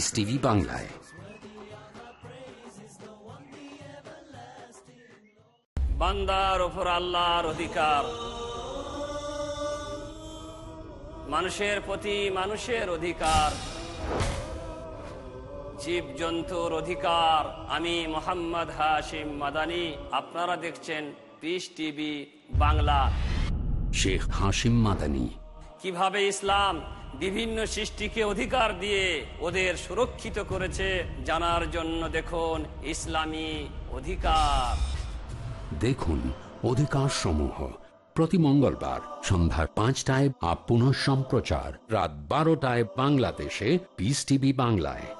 Piece TV বাংলায় বান্দার ওপর আল্লাহর অধিকার। মানুষের প্রতি মানুষের অধিকার। জীব জন্তুর অধিকার। আমি মোহাম্মদ হাশিম মাদানি আপনারা দেখছেন পিস টিভি বাংলা শেখ হাসিম মাদানি। কীভাবে ইসলাম বিভিন্ন সৃষ্টিকে অধিকার দিয়ে ওদের সুরক্ষিত করেছে, জানার জন্য দেখুন ইসলামী অধিকার। দেখুন অধিকার সমূহ প্রতি মঙ্গলবার সন্ধ্যার পাঁচটায় আপ সম্প্রচার রাত বারোটায় বাংলাদেশে পিস টিভি বাংলায়।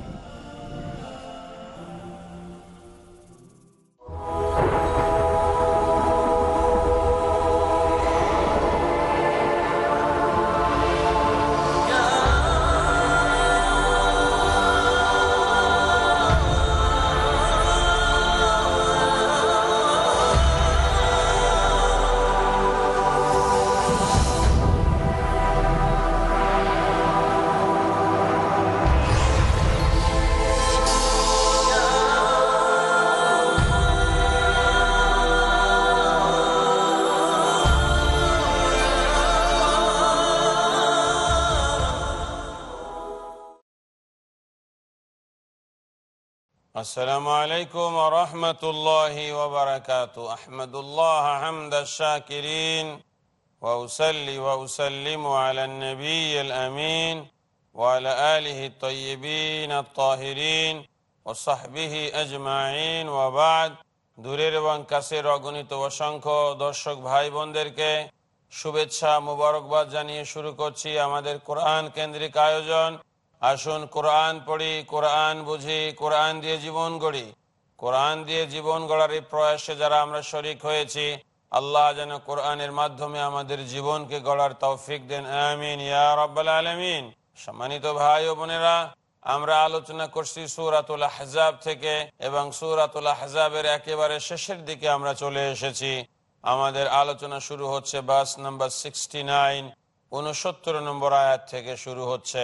السلام عليكم ورحمة الله وبركاته أحمد الله حمد الشاكرين وأسلي وأسلم على النبي الأمين وعلى آله الطيبين الطاهرين وصحبه أجمعين وبعد দূরের এবং কাছের অগণিত অসংখ্য দর্শক ভাই বোনদেরকে শুভেচ্ছা মুবারকবাদ জানিয়ে শুরু করছি আমাদের কোরআন কেন্দ্রিক আয়োজন আসুন কোরআন পড়ি, কোরআন বুঝি, কোরআন দিয়ে জীবন গড়ি। কোরআন দিয়ে জীবন গড়ার এই প্রয়াসে যারা আমরা শরিক হয়েছি, আল্লাহ যেন কোরআনের মাধ্যমে আমাদের জীবনকে গড়ার তৌফিক দেন। আমিন। আলমিন। সম্মানিত ভাই ও বোনেরা, আমরা আলোচনা করছি সুরাতুল আহজাব থেকে এবং সুরাতুল আহজাবের একেবারে শেষের দিকে আমরা চলে এসেছি। আমাদের আলোচনা শুরু হচ্ছে বাস নাম্বার সিক্সটি নাইন উনসত্তর নম্বর আয়াত থেকে শুরু হচ্ছে।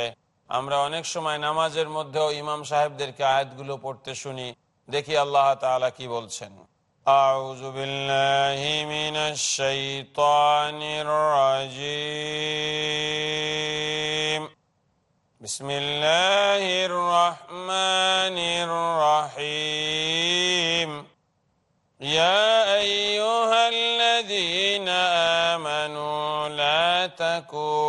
আমরা অনেক সময় নামাজের মধ্যেও ইমাম সাহেবদেরকে আয়াতগুলো পড়তে শুনি দেখি আল্লাহ তাআলা কি বলছেন أعوذ بالله من الشيطان الرجيم بسم الله الرحمن الرحيم يا أيها الذين آمنوا لا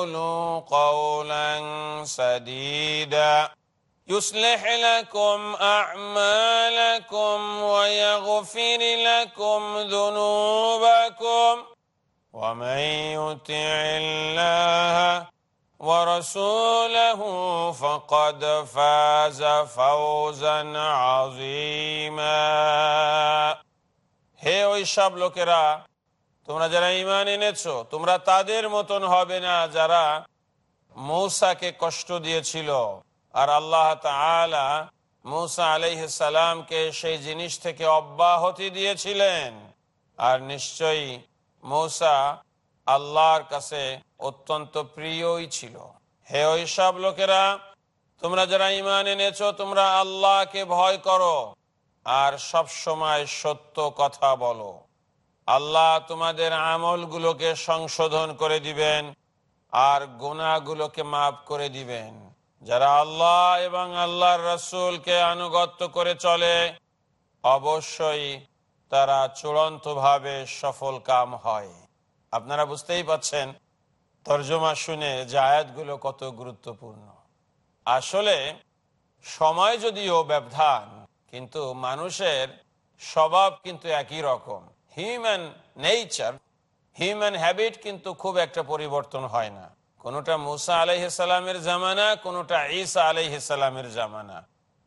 وقولوا قولا سديدا يصلح لكم أعمالكم ويغفر لكم ذنوبكم ومن يطع الله ورسوله فقد فاز فوزا عظيما হে ওই সব লোকেরা তোমরা যারা ইমান এনেছো, তোমরা তাদের মতন হবে না যারা মৌসাকে কষ্ট দিয়েছিল। আর আল্লাহ মৌসা আলাইসালামকে সেই জিনিস থেকে অব্যাহতি দিয়েছিলেন। আর নিশ্চয়ই মৌসা আল্লাহর কাছে অত্যন্ত প্রিয়ই ছিল। হে ওই সব লোকেরা, তোমরা যারা ইমান এনেছো, তোমরা আল্লাহকে ভয় করো। আর সব সময় সত্য কথা বলো। আল্লাহ তোমাদের আমলগুলোকে সংশোধন করে দিবেন আর গুণাগুলোকে মাফ করে দিবেন। যারা আল্লাহ এবং আল্লাহর রসুলকে আনুগত্য করে চলে, অবশ্যই তারা চূড়ান্তভাবে সফল কাম হয়। আপনারা বুঝতেই পাচ্ছেন, তর্জমা শুনে যে আয়াতগুলো কত গুরুত্বপূর্ণ। আসলে সময় যদিও ব্যবধান, কিন্তু মানুষের স্বভাব কিন্তু একই রকম। হিউম্যান নেচার হিউম্যান হ্যাবিট কিন্তু খুব একটা পরিবর্তন হয় না। কোনোটা মুসা আলাইসালামের জামানা, কোনোটা ঈসা আলাইসালামের জামানা।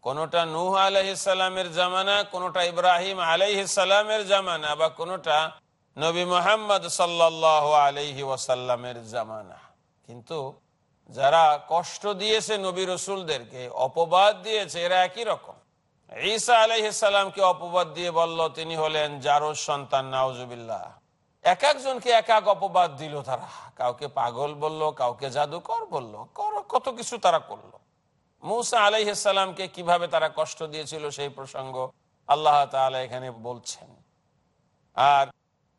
কোনোটা নূহ আলাইসালামের জামানা, কোনোটা ইব্রাহিম আলাইসালামের জামানা বা কোনোটা নবী মোহাম্মদ সাল্লাহ আলহি ওয়াসাল্লামের জামানা। কিন্তু যারা কষ্ট দিয়েছে নবী রসুলদেরকে, অপবাদ দিয়েছে, এরা একই রকম। ঈসা আলাইসাল্লামকে অপবাদ দিয়ে বলল তিনি হলেন জারোর সন্তান নাওজুবিল্লাহ এক একজনকে এক এক অপবাদ দিল তারা কাউকে পাগল বলল কাউকে জাদুকর বলল কত কিছু তারা করলো মুসা আলাইসাল্লামকে কিভাবে তারা কষ্ট দিয়েছিল সেই প্রসঙ্গ আল্লাহ তালা এখানে বলছেন আর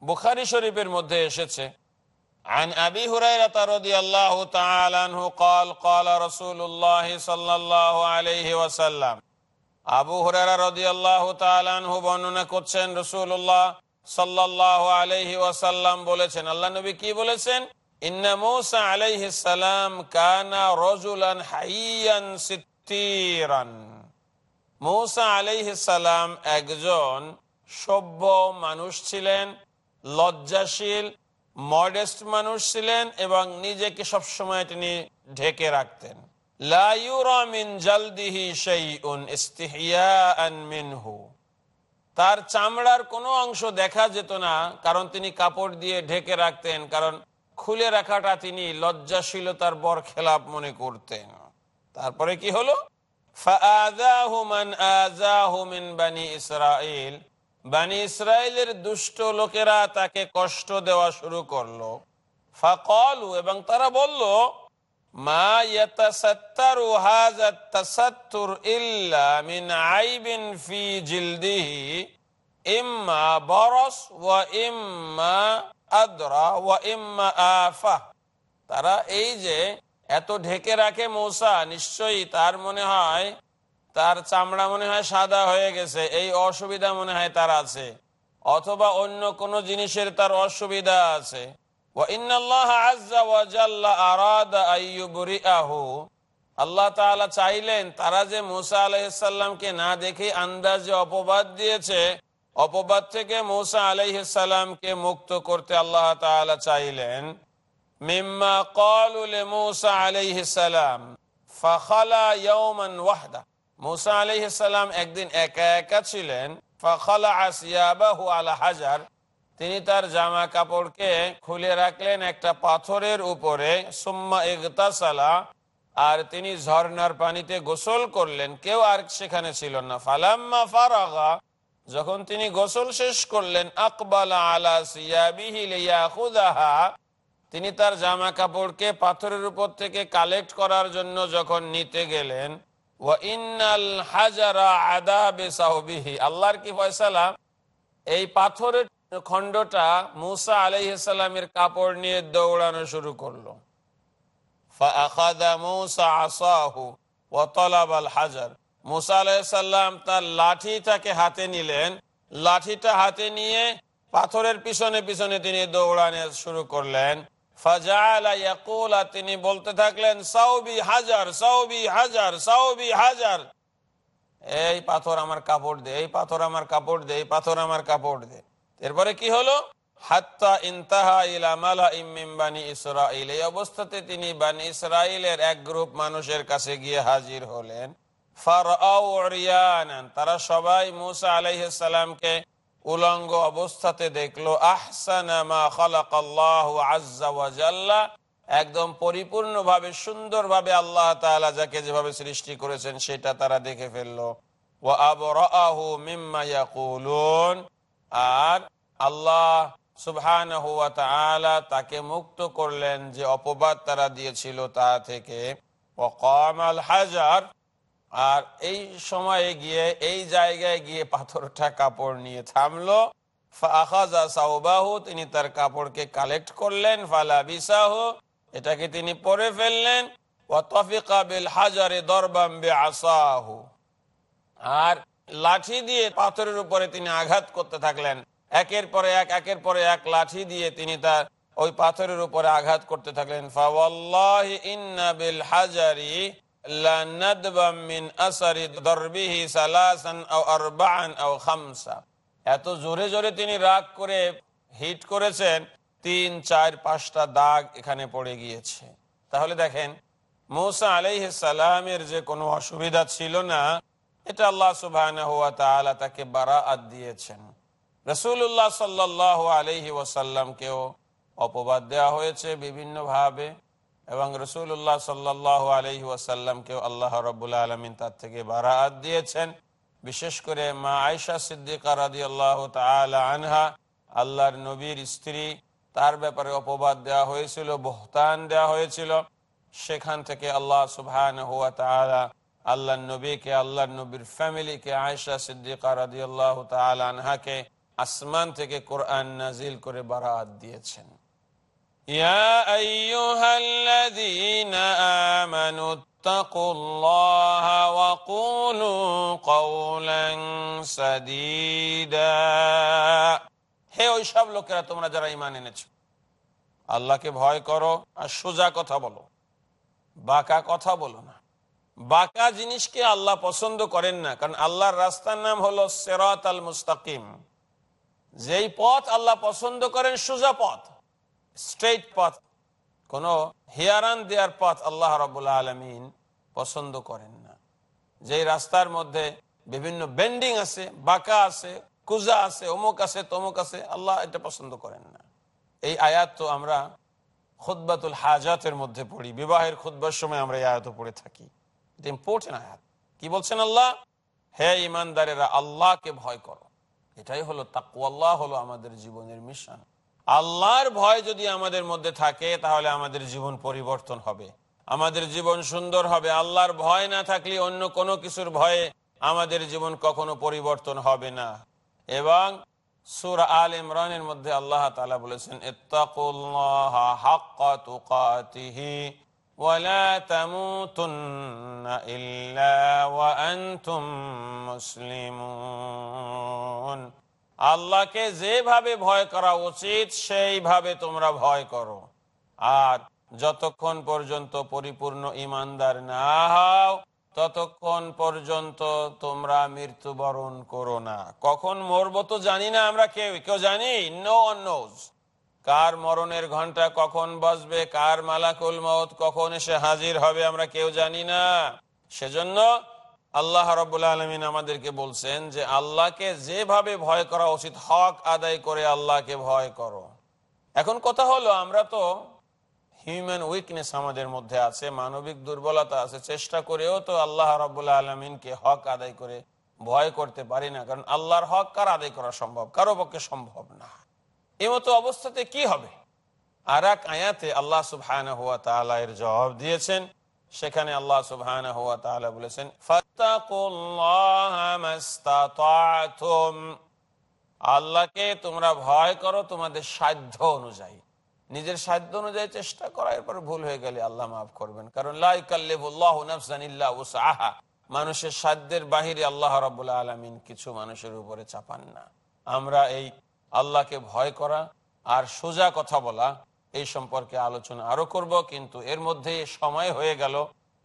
বুখারি শরীফের মধ্যে এসেছে عن أبي هريرة رضي الله تعالى عنه قال قال رسول الله صلى الله عليه وسلم আবু হুরারা রাদিয়াল্লাহু তাআলা আনহু বর্ণনা করছেন, রাসূলুল্লাহ সাল্লাল্লাহু আলাইহি ওয়াসাল্লাম বলেছেন, আল্লাহ নবী কি বলেছেন? ইন্না হাইয়ান সিত্তিরান। একজন সভ্য মানুষ ছিলেন, লজ্জাশীল মডেস্ট মানুষ ছিলেন এবং নিজেকে সবসময় তিনি ঢেকে রাখতেন। শাইউন ইস্তিহিয়াআন মিনহু। তার চামড়ার কোনো অংশ দেখা যেত না, কারণ তিনি কাপড় দিয়ে ঢেকে রাখতেন, কারণ খুলে রাখাটা তিনি লজ্জাশীলতার বর খেলাপ মনে করতেন। তারপরে কি হলো? বানি ইসরায়েলের দুষ্ট লোকেরা তাকে কষ্ট দেওয়া শুরু করল। ফাকলু, এবং তারা বলল মা ফি ইম্মা বরস ওয়া ইম্মা আদরা তারা এই যে এত ঢেকে রাখে মৌসা, নিশ্চয়ই তার মনে হয়, তার চামড়া মনে হয় সাদা হয়ে গেছে, এই অসুবিধা মনে হয় তার আছে। অথবা অন্য কোন জিনিসের তার অসুবিধা আছে। আল্লাহ তাআলা চাইলেন, তারা যে মুসা আলাইসাল্লামকে না দেখে আন্দাজে অপবাদ দিয়েছে, অপবাদ থেকে মুসা আলাইসাল্লামকে মুক্ত করতে আল্লাহ চাইলেন। মিম্মা কলুল মুসা আলাইহিসাল্লাম ফখলা ইয়ৌমান ওয়াহদা। মুসা আলাইহিসাল্লাম একদিন একা একা ছিলেন ফখলা আসিয়াবাহু আলা হাজার। তিনি তার জামা কাপড়কে খুলে রাখলেন একটা পাথরের উপরে, সুম্মা ইগতাসালা, আর তিনি ঝর্নার পানিতে গোসল করলেন। কেউ আর সেখানে ছিল না। ফালাম্মা ফারাগা, যখন তিনি গোসল শেষ করলেন, আকবালা আলা সিয়াবিহি লিয়াখুদাহা, তিনি তার জামা কাপড়কে পাথরের উপর থেকে কালেক্ট করার জন্য যখন নিতে গেলেন আল্লাহর কি ফয়সালা? এই পাথরের খণ্ডটা মুসা আলাইসালামের কাপড় নিয়ে দৌড়ানো শুরু করল। হাজার। মুসা আলাইসাল্লাম তার লাঠিটাকে হাতে নিলেন। লাঠিটা হাতে নিয়ে পাথরের পিছনে পিছনে তিনি দৌড়ানো শুরু করলেন। তিনি বলতে থাকলেন, সাউবি হাজার সাউবি হাজার সাউবি হাজার। এই পাথর আমার কাপড় দে, এই পাথর আমার কাপড় দে, এই পাথর আমার কাপড় দে। এরপরে কি হলো? ইসরাইলের এক গ্রুপ মানুষের কাছে গিয়ে হাজির হলেন। তারা সবাই মুসা উলঙ্গ অবস্থাতে দেখল। আহসানামা একদম পরিপূর্ণ ভাবে সুন্দর ভাবে আল্লাহ যাকে যেভাবে সৃষ্টি করেছেন, সেটা তারা দেখে ফেলল। আর আল্লাহ সুবহান তাকে মুক্ত করলেন যে অপবাদ তারা দিয়েছিল তা থেকে। হাজার, আর এই সময়ে গিয়ে, এই জায়গায় গিয়ে পাথরটা কাপড় নিয়ে থামলো। সাউবাহু তিনি তার কাপড়কে কালেক্ট করলেন। ফালা বিসাহ, এটাকে তিনি পরে ফেললেন। হাজারে দরবাম্বে আসাহু আর লাঠি দিয়ে পাথরের উপরে তিনি আঘাত করতে থাকলেন। একের পরে এক, একের পরে এক লাঠি দিয়ে তিনি তার ওই পাথরের উপরে আঘাত করতে থাকলেন। এত জোরে জোরে তিনি রাগ করে হিট করেছেন, তিন, চার, পাঁচটা দাগ এখানে পড়ে গিয়েছে। তাহলে দেখেন, মৌসা আলাইহ যে কোনো অসুবিধা ছিল না এটা আল্লাহ সুবাহ তাকে বারাআত দিয়েছেন। রসুল্লাহ সাল্লাহ আলহি ওয়াসাল্লামকেও অপবাদ দেওয়া হয়েছে বিভিন্নভাবে এবং রসুল্লাহ সাল্লাহ আলহি ওয়াসাল্লামকেও আল্লাহ রবুল্লা আলমিন তার থেকে বারাআত দিয়েছেন। বিশেষ করে মা আয়সা সিদ্দিকা রাদি আল্লাহ আনহা, আল্লাহর নবীর স্ত্রী, তার ব্যাপারে অপবাদ দেওয়া হয়েছিল, বহতান দেওয়া হয়েছিল। সেখান থেকে আল্লাহ সুবহান হুয়া তালা আল্লাহ নবীকে আল্লাহ নবীর ফ্যামিলিকে আয়সা সিদ্দিকা আনহাকে আসমান থেকে কোরআন নাজিল করে বারাত দিয়েছেন। হে ওই সব লোকেরা, তোমরা যারা ইমান এনেছ, আল্লাহকে ভয় করো আর সোজা কথা বলো, বাঁকা কথা বলো না। বাঁকা জিনিসকে আল্লাহ পছন্দ করেন না, কারণ আল্লাহর রাস্তার নাম হলো সেরাত আল মুস্তাকিম। যেই পথ আল্লাহ পছন্দ করেন সোজা পথ স্ট্রেট পথ, কোন হিয়ারান দেওয়ার পথ আল্লাহ রবুল্লা আলমিন পছন্দ করেন না। যেই রাস্তার মধ্যে বিভিন্ন বেন্ডিং আছে, বাঁকা আছে, কুজা আছে, অমুক আছে, তমুক আছে, আল্লাহ এটা পছন্দ করেন না। এই আয়াত তো আমরা খুদ্বাতুল হাজাতের মধ্যে পড়ি, বিবাহের খুদ্বার সময় আমরা এই আয়াত পড়ে থাকি। ইম্পর্টেন্ট আয়াত। কি বলছেন আল্লাহ? হে ইমানদারেরা, আল্লাহকে ভয় করো। এটাই হলো তাকুয়াল্লাহ হলো আমাদের জীবনের মিশন। আল্লাহর ভয় যদি আমাদের মধ্যে থাকে, তাহলে আমাদের জীবন পরিবর্তন হবে। আমাদের জীবন সুন্দর হবে। আল্লাহর ভয় না থাকলে অন্য কোনো কিছুর ভয়ে আমাদের জীবন কখনো পরিবর্তন হবে না। এবং সুর আল ইমরানের মধ্যে আল্লাহ বলেছেন ولا تموتن إلا وأنتم مسلمون আল্লাহকে যেভাবে ভয় করা উচিত সেইভাবে তোমরা ভয় করো আর যতক্ষণ পর্যন্ত পরিপূর্ণ ইমানদার না হও ততক্ষণ পর্যন্ত তোমরা মৃত্যুবরণ করো না কখন মরবো তো জানি না আমরা কেউ কেউ জানি নো নোজ কার মরণের ঘণ্টা কখন বসবে কার মালাকুল মত কখন এসে হাজির হবে আমরা কেউ জানি না। সেজন্য আল্লাহ রবুল্লা আলমিন আমাদেরকে বলছেন যে, আল্লাহকে যেভাবে ভয় করা উচিত, হক আদায় করে আল্লাহকে ভয় করো। এখন কথা হলো, আমরা তো হিউম্যান উইকনেস আমাদের মধ্যে আছে, মানবিক দুর্বলতা আছে, চেষ্টা করেও তো আল্লাহ রবুল্লা আলমিনকে হক আদায় করে ভয় করতে পারি না। কারণ আল্লাহর হক কার আদায় করা সম্ভব? কারও পক্ষে সম্ভব না। এমতো অবস্থাতে কি হবে? আর এক আয়াতে আল্লাহ সুবহান হুয়া তালা এর জবাব দিয়েছেন। সেখানে আল্লাহ সুবহান হুয়া তালা বলেছেন আল্লাহকে তোমরা ভয় করো, তোমাদের সাধ্য অনুযায়ী। নিজের সাধ্য অনুযায়ী চেষ্টা করা, এরপর ভুল হয়ে গেলে আল্লাহ মাফ করবেন। কারণ লাইকাল্লাহা মানুষের সাধ্যের বাহিরে আল্লাহ রবাহ আলমিন কিছু মানুষের উপরে চাপান না। আমরা এই আল্লাহকে ভয় করা আর সোজা কথা বলা, এই সম্পর্কে আলোচনা আরও করব, কিন্তু এর মধ্যে সময় হয়ে গেল।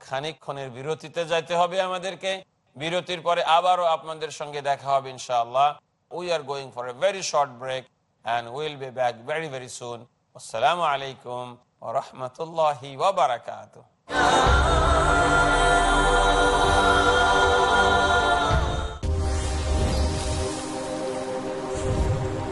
খানিকক্ষণের বিরতিতে যাইতে হবে আমাদেরকে। বিরতির পরে আবারও আপনাদের সঙ্গে দেখা হবে ইনশাআল্লাহ। We are going for a very short break and will be back very very soon আসসালামু আলাইকুম রহমতুল্লাহি ওবরাকাত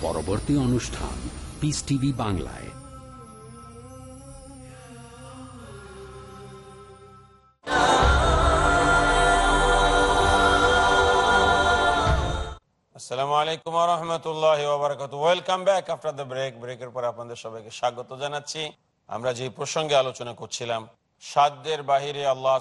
পরবর্তী অনুষ্ঠান পিস টিভি বাংলায়। আসসালামু ওয়েলকাম ব্যাক আফটার ব্রেক পর আপনাদের সবাইকে স্বাগত জানাচ্ছি। আমরা প্রসঙ্গে আলোচনা করছিলাম বাহিরে আল্লাহ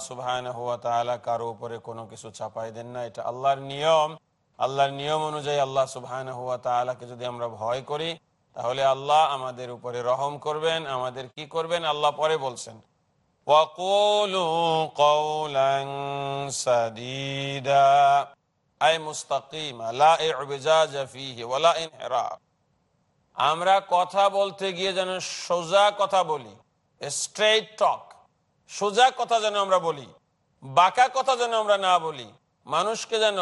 তাআলা কারও উপরে কোনো কিছু চাপাই দেন না। এটা আল্লাহর নিয়ম। আল্লাহর নিয়ম অনুযায়ী আল্লাহ সুবহান হুয়া তালাকে যদি আমরা ভয় করি, তাহলে আল্লাহ আমাদের উপরে রহম করবেন, আমাদের কি করবেন? আল্লাহ পরে বলছেন আমরা কথা বলতে গিয়ে যেন সোজা কথা বলি স্ট্রেট টক সোজা কথা যেন আমরা বলি, বাঁকা কথা যেন আমরা না বলি, মানুষকে যেন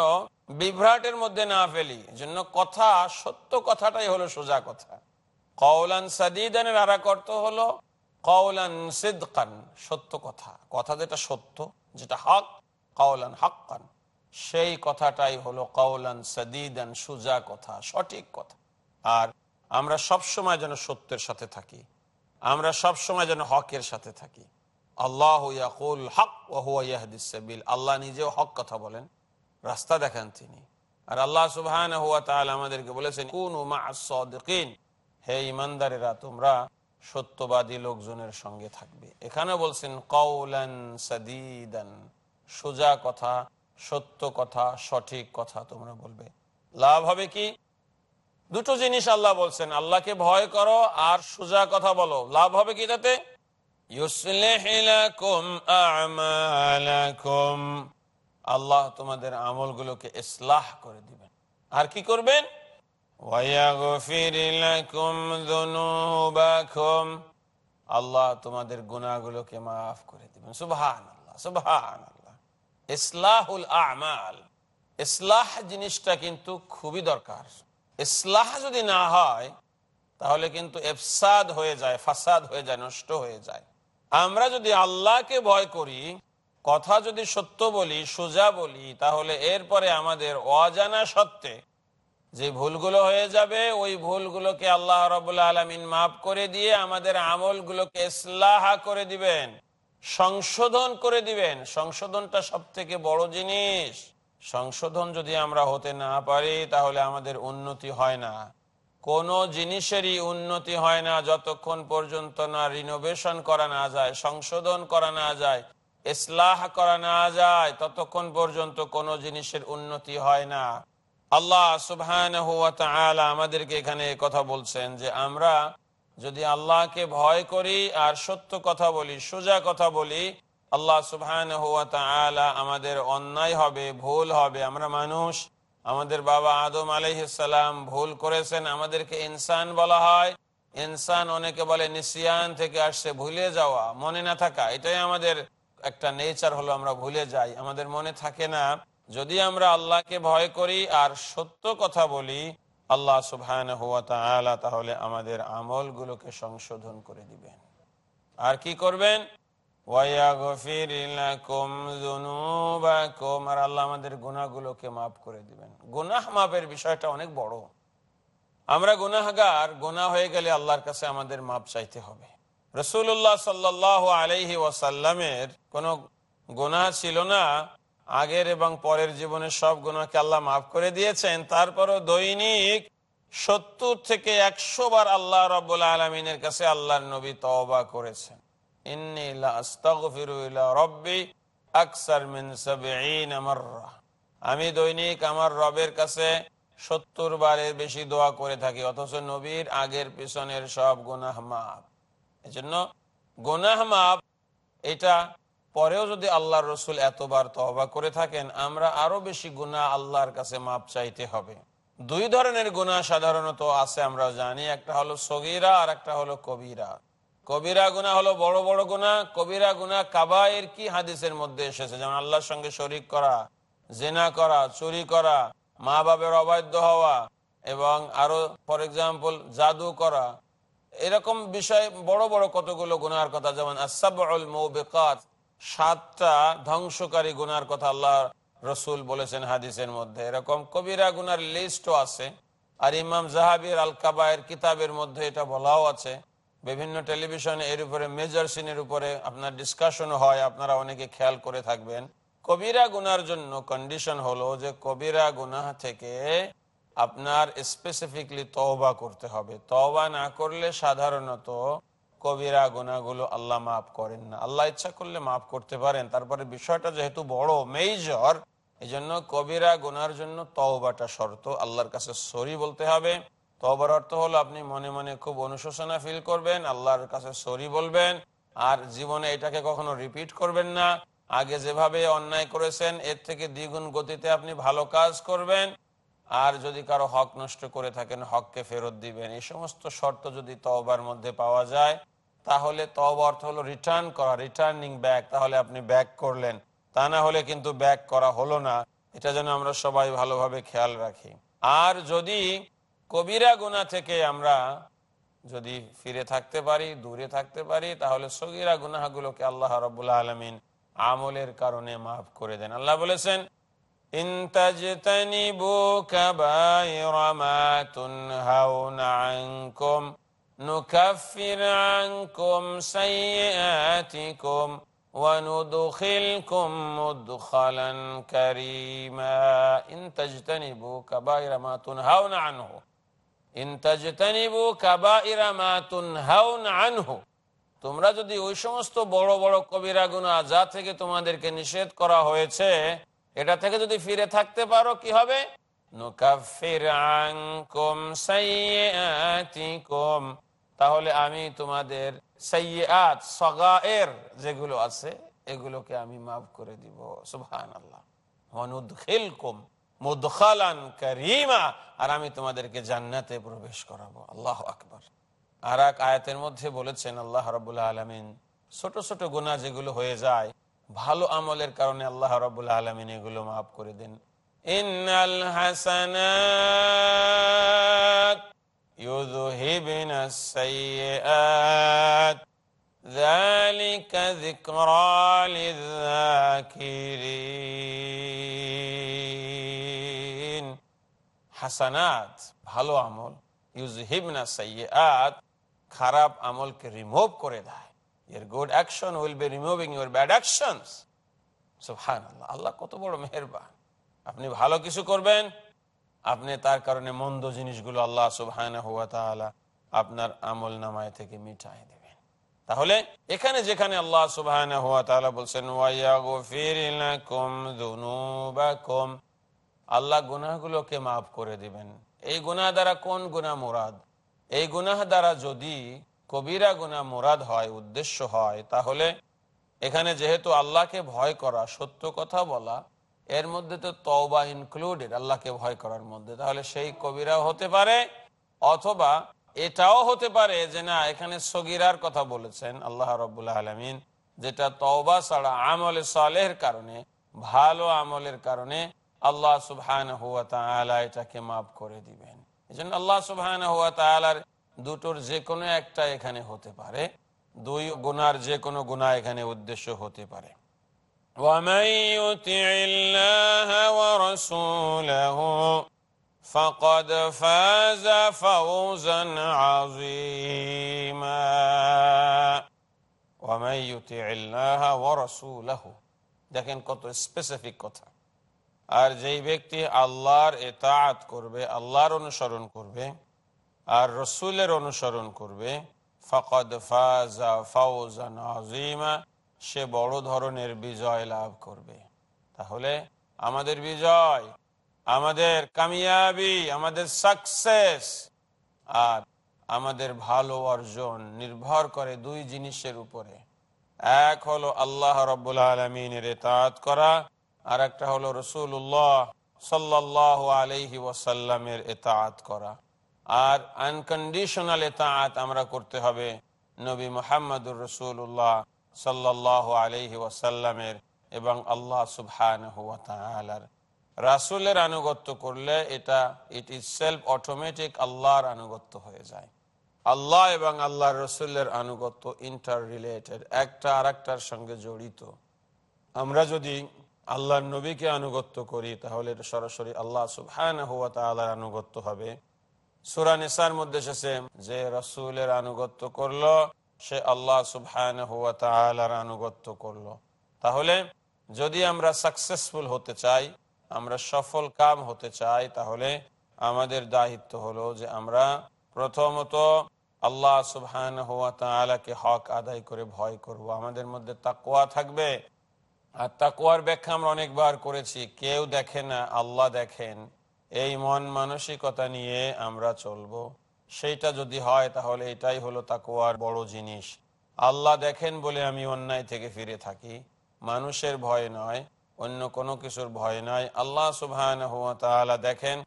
বিভ্রাটের মধ্যে না ফেলি, জন্য কথা, সত্য কথাটাই হলো সোজা কথা। কৌলান সাদিদানের আর অর্থ হলো কৌলান সিদ্কান, সত্য কথা। কথা যেটা সত্য, যেটা হক কৌলান হকান সেই কথাটাই হলো কৌলান সাদিদান, সুজা কথা, সঠিক কথা। আর আমরা সব সময় যেন সত্যের সাথে থাকি। আমরা সব সময় যেন হকের সাথে থাকি। আল্লাহ হক ওয়াহুয়াহদিসাবিল আল্লাহ নিজেও হক কথা বলেন। রাস্তা দেখান তিনি। আর আল্লাহ তাআলা আমাদেরকে বলেছেন, কোন হে ইমানদারেরা তোমরা সত্যবাদী লোকজনের সঙ্গে থাকবে। এখানে বলছেন কৌলান সোজা কথা, সত্য কথা, সঠিক কথা তোমরা বলবে। লাভ হবে কি? দুটো জিনিস আল্লাহ বলছেন, আল্লাহকে ভয় করো আর সোজা কথা বলো। লাভ হবে কি তাতে? আল্লাহ তোমাদের আমলগুলোকে ইসলাহ করে দিবেন। আর কি করবেন? আল্লাহ তোমাদের গুণাগুলোকে মাফ করে দিবেন। সুবহান আল্লাহ সুবহান আল্লাহ ইসলাহুল আমাল। ইসলাহ জিনিসটা কিন্তু খুবই দরকার। ইসলাহ যদি না হয়, তাহলে কিন্তু এফসাদ হয়ে যায়, ফাসাদ হয়ে যায়, নষ্ট হয়ে যায়। আমরা যদি আল্লাহকে ভয় করি কথা যদি সত্য বলি, সোজা বলি, তাহলে এরপরে আমাদের অজানা সত্ত্বে যে ভুলগুলো হয়ে যাবে, ওই ভুলগুলোকে আল্লাহ রবুল্লা আলমিন মাফ করে দিয়ে আমাদের আমলগুলোকে ইসলাহা করে দিবেন, সংশোধন করে দিবেন। সংশোধনটা সব থেকে বড় জিনিস। সংশোধন যদি আমরা হতে না পারি, তাহলে আমাদের উন্নতি হয় না। কোনো জিনিসেরই উন্নতি হয় না, যতক্ষণ পর্যন্ত না রিনোভেশন করা না যায়, সংশোধন করা না যায়। ইসলাহ করা না যায়, ততক্ষণ পর্যন্ত কোনো জিনিসের উন্নতি হয় না। আল্লাহ সুবহান আমাদেরকে এখানে কথা বলছেন যে আমরা যদি আল্লাহকে ভয় করি আর সত্য কথা বলি, সোজা কথা বলি, আল্লাহ সুবহান আমাদের অন্যায় হবে, ভুল হবে। আমরা মানুষ, আমাদের বাবা আদম আলাইসালাম ভুল করেছেন, আমাদেরকে ইনসান বলা হয়। ইনসান অনেকে বলে নিসিয়ান থেকে আসছে, ভুলে যাওয়া, মনে না থাকা, এটাই আমাদের একটা নেচার হলো আমরা ভুলে যাই। আমাদের মনে থাকে না, যদি আমরা আল্লাহকে ভয় করি আর সত্য কথা বলি, আল্লাহ সুবহান হুয়া তাহলে আমাদের আমলগুলোকে সংশোধন করে দিবেন। আর কি করবেন? আমরা গুনাহগার, গুনাহ হয়ে গেলে আল্লাহর কাছে আমাদের মাপ চাইতে হবে। রসুল্লাহ সাল্লাহ আলাইহি ওয়াসাল্লামের কোনো গুনাহ ছিল না। আগের এবং পরের জীবনের সব গুনাহকে আল্লাহ মাফ করে দিয়েছেন। তারপরও দৈনিক সত্তর থেকে একশো বার আল্লাহ রব্বুল আলমিনের কাছে আল্লাহর নবী তওবা করেছেন। আমি দৈনিক আমার রবের কাছে সত্তর বারের বেশি দোয়া করে থাকি, অথচ নবীর আগের পিছনের সব গুনাহ মাপ এজন্য গুনাহ মাপ এটা পরেও যদি আল্লাহর রসুল এতবার তহবা করে থাকেন, আমরা আরও বেশি গুনাহ আল্লাহর কাছে মাপ চাইতে হবে। দুই ধরনের গুনাহ সাধারণত আছে, আমরা জানি। একটা হলো সগিরা আর একটা হলো কবিরা। কবিরা গুণা হলো বড় বড় গুণা কবিরা গুণা কাবায়ের কি হাদিসের মধ্যে এসেছে? যেমন আল্লাহর সঙ্গে শরিক করা, জেনা করা, চুরি করা মা বাবের অবাধ্য হওয়া এবং আরও ফর এক্সাম্পল জাদু করা। এরকম বিষয় বড় বড় কতগুলো গুনার কথা, যেমন সাতটা ধ্বংসকারী গুনার কথা আল্লাহ রসুল বলেছেন হাদিসের মধ্যে। এরকম কবিরা গুনার লিস্টও আছে। আর ইমাম জাহাবির আল কাবায়ের কিতাবের মধ্যে এটা বলাও আছে। বিভিন্ন টেলিভিশনে এর উপরে, মেজর সিনের উপরে আপনার ডিসকাশন হয়, আপনারা অনেকে খেয়াল করে থাকবেন। কবিরা গুনার জন্য কন্ডিশন হলো যে কবিরা গুনাহ থেকে আপনার স্পেসিফিকলি তওবা করতে হবে। তওবা না করলে সাধারণত কবিরা গুনাগুলো আল্লাহ মাফ করেন না। আল্লাহ ইচ্ছা করলে মাফ করতে পারেন। তারপরে বিষয়টা যেহেতু বড় মেজর এই জন্য কবিরা গুনার জন্য তওবাটা শর্ত। আল্লাহর কাছে সরি বলতে হবে। তবার অর্থ হলো আপনি মনে মনে খুব অনুশোচনা ফিল করবেন, আল্লাহর কাছে সরি বলবেন, আর জীবনে এটাকে কখনো রিপিট করবেন না। আগে যেভাবে অন্যায় করেছেন, এর থেকে দ্বিগুণ গতিতে আপনি ভালো কাজ করবেন। আর যদি কারও হক নষ্ট করে থাকেন, হককে ফেরত দিবেন, এই সমস্ত শর্ত যদি তওবার মধ্যে পাওয়া যায়, তাহলে তব অর্থ হলো রিটার্ন করা রিটার্নিং ব্যাক তাহলে আপনি ব্যাক করলেন। তা না হলে কিন্তু ব্যাক করা হলো না। এটা যেন আমরা সবাই ভালোভাবে খেয়াল রাখি। আর যদি কবিরা গুণা থেকে আমরা যদি ফিরে থাকতে পারি, দূরে থাকতে পারি, তাহলে সগিরা গুনাহগুলোকে আল্লাহ রবুল্লা আলমিন আমলের কারণে মাফ করে দেন। আল্লাহ বলেছেন نكفر عنكم سيئاتكم وندخلكم مدخلا كريما إن تجتنبوا كبائر ما تنهون عنه তোমরা যদি ওই সমস্ত বড় বড় কবিরা গুণা যা থেকে তোমাদেরকে নিষেধ করা হয়েছে এটা থেকে যদি ফিরে থাকতে পারো, কি হবে? তাহলে আমি তোমাদের সগায়ের যেগুলো আছে, এগুলোকে আমি মাফ করে দিব। সুবহান আল্লাহ করিমা। আর আমি তোমাদেরকে জান্নাতে প্রবেশ করাবো। আল্লাহ আকবর। আর এক আয়াতের মধ্যে বলেছেন, আল্লাহ রবুল্লাহ আলমিন, ছোট ছোট গুণা যেগুলো হয়ে যায় ভালো আমলের কারণে আল্লাহ রবুল্লাহ আলমিন এগুলো মাফ করে দেন ইন্নাল হাসানাত يذهبن السيئات ذلك ذكرى للذاكرين হাসানাত ভালো আমল ইউজহিবনা সাইয়াত খারাপ আমলকে রিমুভ করে দেয় Your good action will be removing your bad actions সুবহানাল্লাহ আল্লাহ কত বড় মেহেরবান। আপনি ভালো কিছু করবেন, আপনি তার কারণে মন্দ জিনিসগুলো আল্লাহ সুবহানাহু ওয়া তাআলা আপনার আমল নামায় থেকে মিটাই দেবেন। তাহলে এখানে যেখানে আল্লাহ সুবহানাহু ওয়া তাআলা বলছেন আল্লাহ গুনাহগুলোকে মাফ করে দিবেন। এই গুনাহ দ্বারা কোন গুনাহ মুরাদ? এই গুনাহ দ্বারা যদি কবিরা গুনাহ মুরাদ হয়, উদ্দেশ্য হয়, তাহলে এখানে যেহেতু আল্লাহকে ভয় করা, সত্য কথা বলা, এর মধ্যে তো তওবা ইনক্লুডেড আল্লাহকে ভয় করার মধ্যে। তাহলে সেই কবিরাও হতে পারে, অথবা এটাও হতে পারে যে না, এখানে সগিরার কথা বলেছেন আল্লাহ রবুল্লাহ আলমিন, যেটা তওবা ছাড়া আমলে সালের কারণে, ভালো আমলের কারণে আল্লাহ সুবহান হুয়া তালা এটাকে মাফ করে দিবেন। এই জন্য আল্লাহ সুবহান হুয়া তালার দুটোর যে কোনো একটা এখানে হতে পারে দুই গুনার যে কোনো গুণা এখানে উদ্দেশ্য হতে পারে ومن يطع الله ورسوله فقد فاز فوزا عظيما ومن يطع الله ورسوله দেখেন কত স্পেসিফিক কথা আর যেই ব্যক্তি আল্লাহর এতাআত করবে আল্লাহর অনুসরণ করবে আর রসুলের অনুসরণ করবে, ফকদ ফাজা ফাউজান আজিমা সে বড় ধরনের বিজয় লাভ করবে। তাহলে আমাদের বিজয়, আমাদের কামিয়াবি, আমাদের সাকসেস আর আমাদের ভালো অর্জন নির্ভর করে দুই জিনিসের উপরে। এক হলো আল্লাহ রব্বুল আলমিনের এতাত করা আর একটা হলো রসুল্লাহ সাল্লাহ আলহি ওয়াসাল্লামের এতাত করা। আর আনকন্ডিশনাল এতাত আমরা করতে হবে নবী মোহাম্মদুর রসুল্লাহ সাল্লাহ আলহি ওয়াসাল্লামের এবং আল্লাহ সুবহান রাসুলের আনুগত্য করলে এটা ইট ইজ সেলফ অটোমেটিক আল্লাহর আনুগত্য হয়ে যায়। আল্লাহ এবং আল্লাহ রসুলের আনুগত্য ইন্টার রিলেটেড একটা আর একটার সঙ্গে জড়িত। আমরা যদি আল্লাহর নবীকে আনুগত্য করি, তাহলে এটা সরাসরি আল্লাহ সুবহান হুয়া তালার আনুগত্য হবে। সুরা নিসার মধ্যে এসেছে, যে রসুলের আনুগত্য করল, সে আল্লাহ সুবহান হুয়া আনুগত্য করল। তাহলে যদি আমরা সাকসেসফুল হতে চাই, আমরা সফল কাম হতে চাই, তাহলে আমাদের দায়িত্ব হলো যে আমরা প্রথমত আল্লাহ সুবহান হুয়া তালাকে হক আদায় করে ভয় করব। আমাদের মধ্যে তাকুয়া থাকবে। আর তাকুয়ার ব্যাখ্যা আমরা অনেকবার করেছি, কেউ দেখে না, আল্লাহ দেখেন। এই মন মানসিকতা নিয়ে আমরা চলবো। সেইটা যদি হয় তাহলে এটাই হলো তাকুয়ার বড় জিনিস। আল্লাহ দেখেন বলে আমি অন্যায় থেকে ফিরে থাকি। মানুষের ভয় নয়, অন্য কোনো কিছুর ভয় নয়। আল্লাহ সুবহান দেখেন,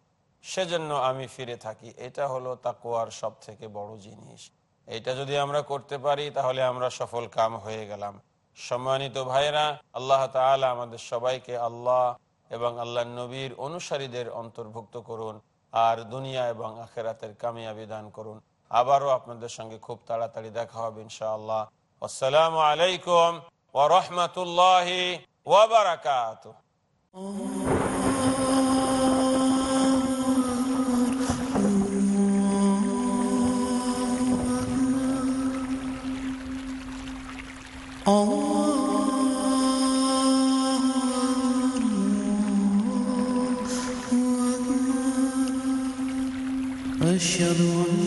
সেজন্য আমি ফিরে থাকি। এটা হলো তাকুয়ার সব থেকে বড় জিনিস। এটা যদি আমরা করতে পারি তাহলে আমরা সফল কাম হয়ে গেলাম। সম্মানিত ভাইরা আল্লাহ তালা আমাদের সবাইকে আল্লাহ এবং আল্লাহ নবীর অনুসারীদের অন্তর্ভুক্ত করুন আর দুনিয়া এবং আখেরাতের কামিয়াবি দান করুন। আবারও আপনাদের সঙ্গে খুব তাড়াতাড়ি দেখা হবে ইনশাআল্লাহ। আসসালামু আলাইকুম ওরহমতুল্লাহ ওবরাকাত أشهد أن